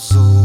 azul.